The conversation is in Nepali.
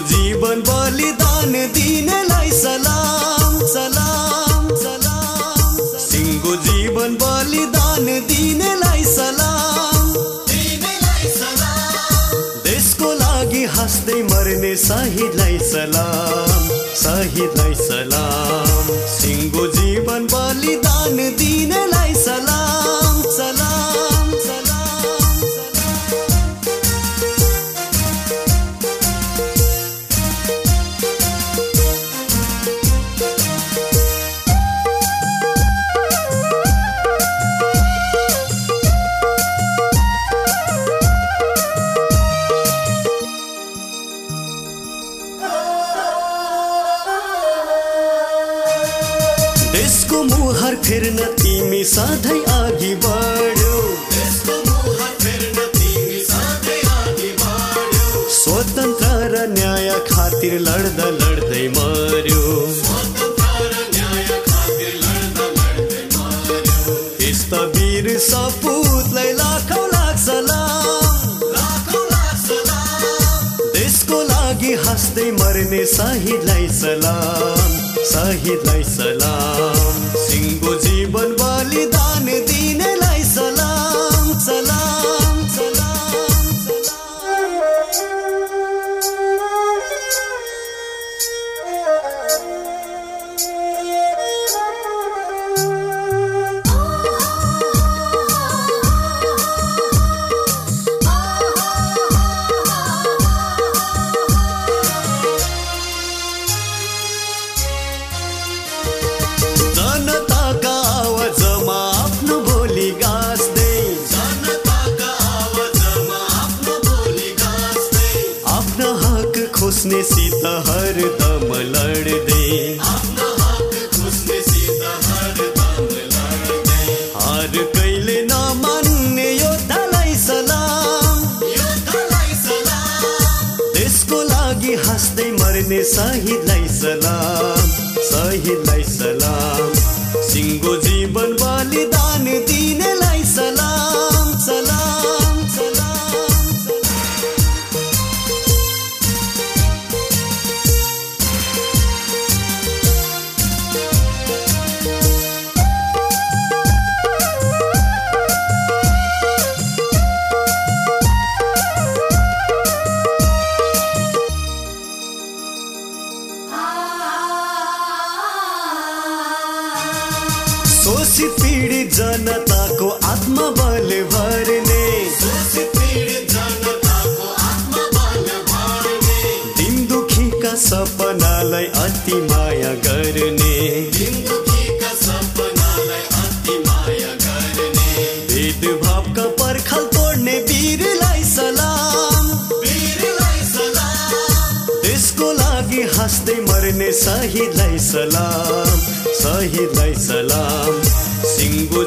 जीवन बलिदान दिनेलाई सलाम सलाम सलाम। सिङ्गो जीवन बलिदान दिनेलाई सलाम। देशको लागि हाँस्दै मर्ने शहीदलाई सलाम शहीदलाई सलाम। सिङ्गो जीवन बलिदान दिनेलाई सलाम। देशको मुहार फेर्न तिमी सधैँ अघि बढ्यौ। स्वतन्त्र र न्याय खातिर लड्दा लड्दै मर्यो। यस्ता वीर सपुतलाई लाखौँ लाख सलाम देशको लागि हाँस्दै मर्ने शहीदलाई सलाम। शहीदलाई सलाम खोज्नेसित हरदम लड्दै हार कहिले नमान्ने योद्धालाई सलाम। देशको लागि हाँस्दै मर्ने शहीदलाई सलाम। शोषित पीडित जनताको हाँस्दै मर्ने शहीदलाई सलाम शहीदलाई सलाम। सिङ्गो